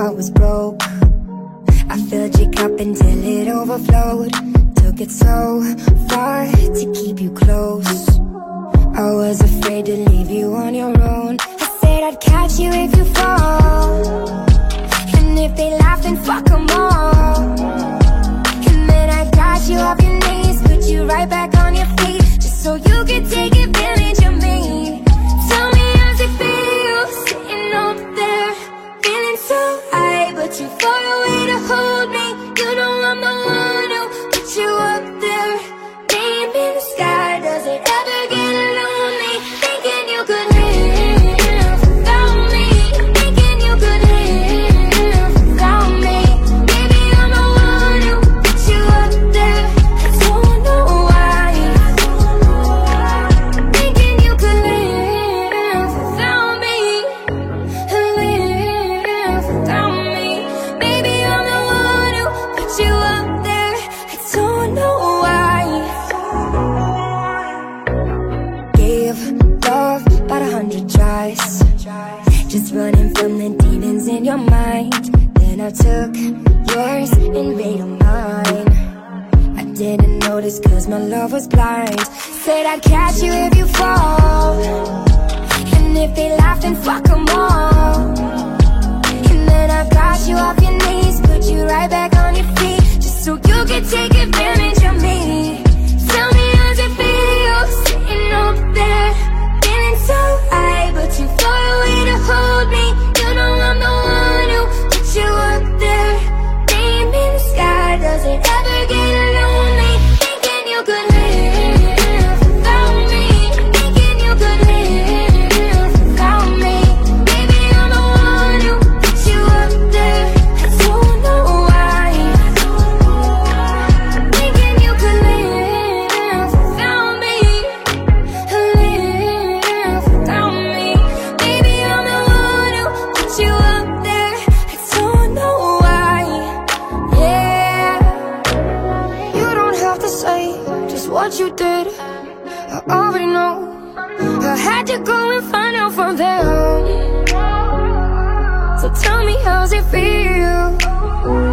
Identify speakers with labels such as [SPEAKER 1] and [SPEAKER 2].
[SPEAKER 1] heart was broke. I filled your cup until it overflowed. Took it so far to keep you close. I was afraid to leave you on your own. I said I'd catch you if you Just running from the demons in your mind. Then I took yours and made them mine. I didn't notice cause my love was blind. Said I'd catch you if you fall. And if they laugh then fuck them all. And then I got you off your knees Put you right back on your feet. Just so you can take advantage. you did I already know. I had to go and find out from them So tell me how's it feel?